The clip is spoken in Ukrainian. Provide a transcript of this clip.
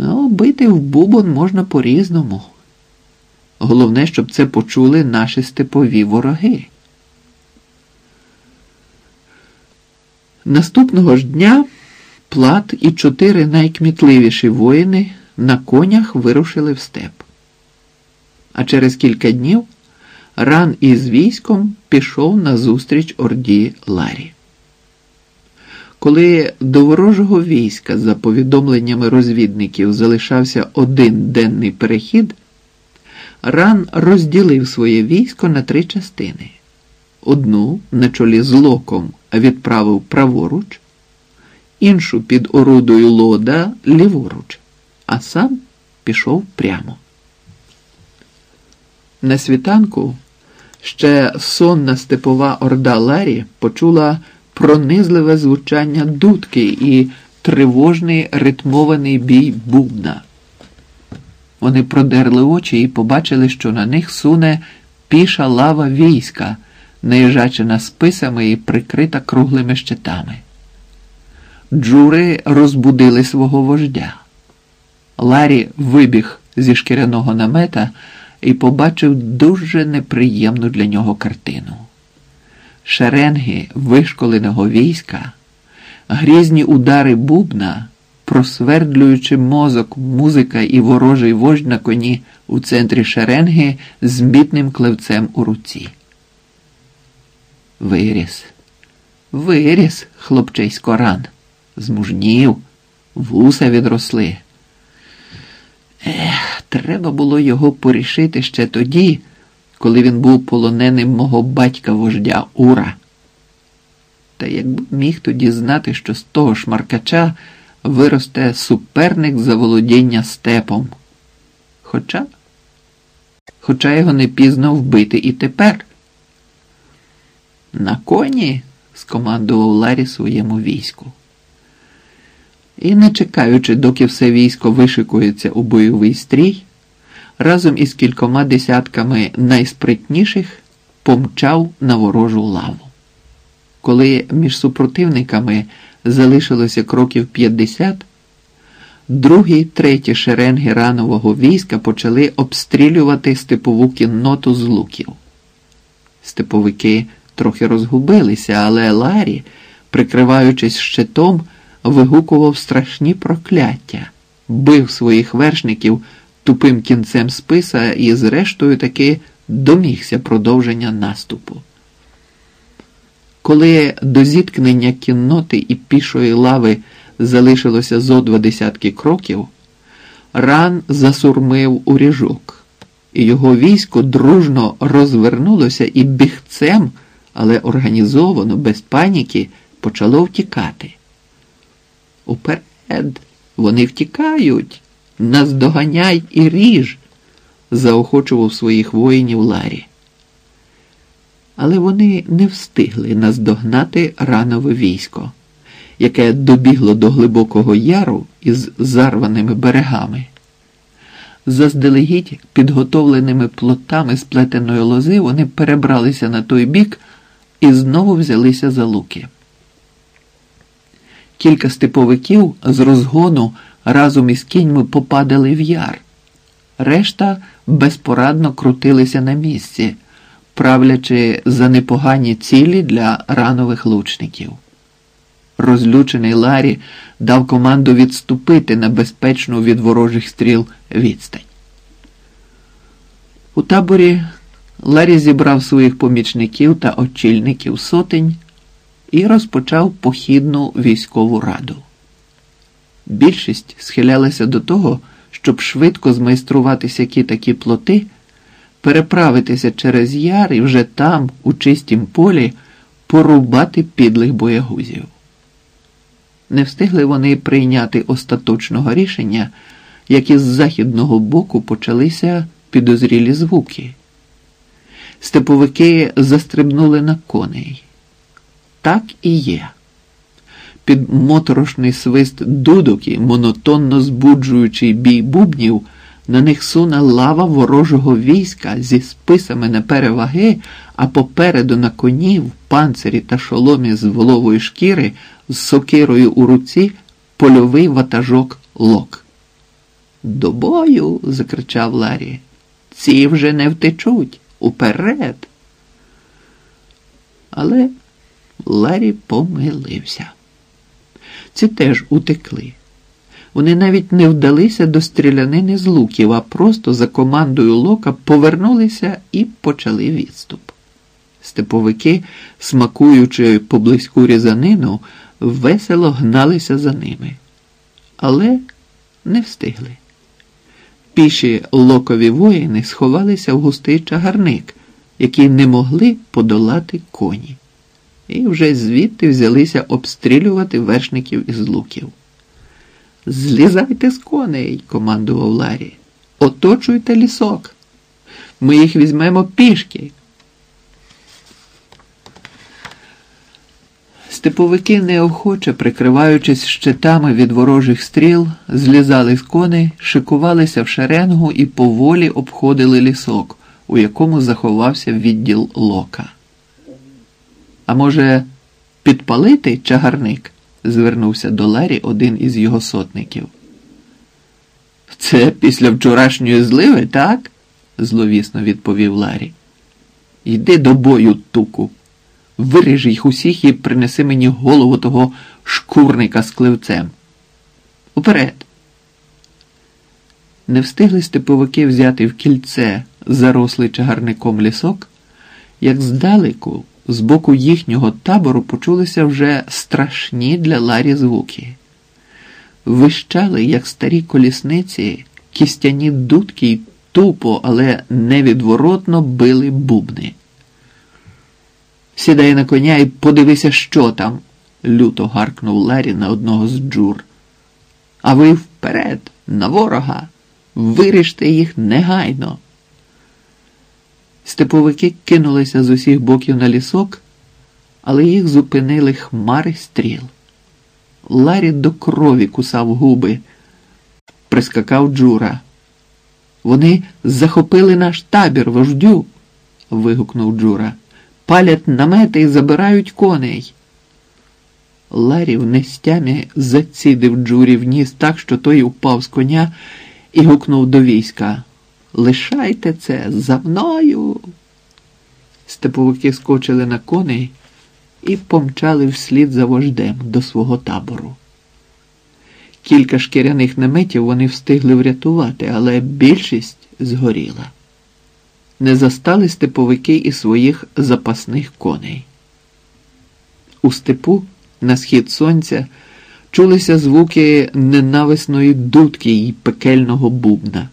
Ну, бити в бубон можна по-різному. Головне, щоб це почули наші степові вороги. Наступного ж дня плат і чотири найкмітливіші воїни на конях вирушили в степ. А через кілька днів ран із військом пішов на зустріч орді Ларі. Коли до ворожого війська, за повідомленнями розвідників, залишався один денний перехід, ран розділив своє військо на три частини. Одну на чолі з локом відправив праворуч, іншу під орудою лода ліворуч, а сам пішов прямо. На світанку ще сонна степова орда Ларі почула пронизливе звучання дудки і тривожний ритмований бій бубна. Вони продерли очі і побачили, що на них суне піша лава війська, наїжачена списами і прикрита круглими щитами. Джури розбудили свого вождя. Ларі вибіг зі шкіряного намета і побачив дуже неприємну для нього картину. Шеренги вишколеного війська, грізні удари бубна, просвердлюючи мозок, музика і ворожий вождь на коні у центрі шеренги з мітним клевцем у руці. Виріс, виріс, хлопчисько ран, змужнів, вуса відросли. Ех, треба було його порішити ще тоді, коли він був полоненим мого батька вождя Ура. Та якби міг тоді знати, що з того шмаркача виросте суперник за володіння степом. Хоча, хоча його не пізно вбити і тепер. На коні, скомандував Ларі своєму війську. І, не чекаючи, доки все військо вишикується у бойовий стрій, разом із кількома десятками найспритніших помчав на ворожу лаву. Коли між супротивниками залишилося кроків 50, другі, треті шеренги ранового війська почали обстрілювати степову кінноту з луків. Степовики трохи розгубилися, але Ларі, прикриваючись щитом, вигукував страшні прокляття, бив своїх вершників тупим кінцем списа і, зрештою, таки домігся продовження наступу. Коли до зіткнення кінноти і пішої лави залишилося зо два десятки кроків, ран засурмив у ріжок, і його військо дружно розвернулося і бігцем, але організовано, без паніки, почало втікати. Уперед, вони втікають, наздоганяй і ріж, заохочував своїх воїнів Ларі. Але вони не встигли наздогнати ранове військо, яке добігло до глибокого яру із зарваними берегами. Заздалегідь підготовленими плотами сплетеної лози вони перебралися на той бік і знову взялися за луки. Кілька степовиків з розгону разом із кіньми попадали в яр, решта безпорадно крутилися на місці, правлячи за непогані цілі для ранових лучників. Розлючений Ларі дав команду відступити на безпечну від ворожих стріл відстань. У таборі Ларі зібрав своїх помічників та очільників сотень і розпочав похідну військову раду. Більшість схилялася до того, щоб швидко змайструвати сякі такі плоти, переправитися через яр і вже там, у чистім полі, порубати підлих боягузів. Не встигли вони прийняти остаточного рішення, як із західного боку почалися підозрілі звуки. Степовики застрибнули на коней. Так і є. Під моторошний свист дудок і монотонно збуджуючий бій бубнів, на них суне лава ворожого війська зі списами на переваги, а попереду на коні, в панцирі та шоломі з волової шкіри, з сокирою у руці польовий ватажок лок. До бою. закричав Ларі. Ці вже не втечуть. Уперед. Але Ларі помилився. Ці теж утекли. Вони навіть не вдалися до стрілянини з луків, а просто за командою лока повернулися і почали відступ. Степовики, смакуючи поблизьку різанину, весело гналися за ними, але не встигли. Піші локові воїни сховалися в густий чагарник, який не могли подолати коні, і вже звідти взялися обстрілювати вершників із луків. Злізайте з коней, командував Ларі. Оточуйте лісок. Ми їх візьмемо пішки. Степовики неохоче, прикриваючись щитами від ворожих стріл, злізали з коней, шикувалися в шеренгу і поволі обходили лісок, у якому заховався відділ лока. А може, підпалити чагарник? звернувся до Ларі один із його сотників. Це після вчорашньої зливи, так? зловісно відповів Ларі. Йди до бою, туку. Виріж їх усіх і принеси мені голову того шкурника з кливцем. Уперед. Не встигли степовики взяти в кільце зарослий чагарником лісок, як здалеку, з боку їхнього табору почулися вже страшні для Ларі звуки. Вищали, як старі колісниці, кістяні дудки й тупо, але невідворотно били бубни. Сідай на коня і подивися, що там, люто гаркнув Ларі на одного з джур. А ви вперед, на ворога, виріжте їх негайно. Степовики кинулися з усіх боків на лісок, але їх зупинили хмари стріл. Ларі до крові кусав губи, прискакав Джура. Вони захопили наш табір, вождю. вигукнув Джура палять намети і забирають коней. Ларі в нестямі зацідив Джурі в ніс так, що той упав з коня і гукнув до війська. Лишайте це за мною. Степовики скочили на коней і помчали вслід за вождем до свого табору. Кілька шкіряних наметів вони встигли врятувати, але більшість згоріла не застали степовики і своїх запасних коней. У степу, на схід сонця, чулися звуки ненависної дудки й пекельного бубна.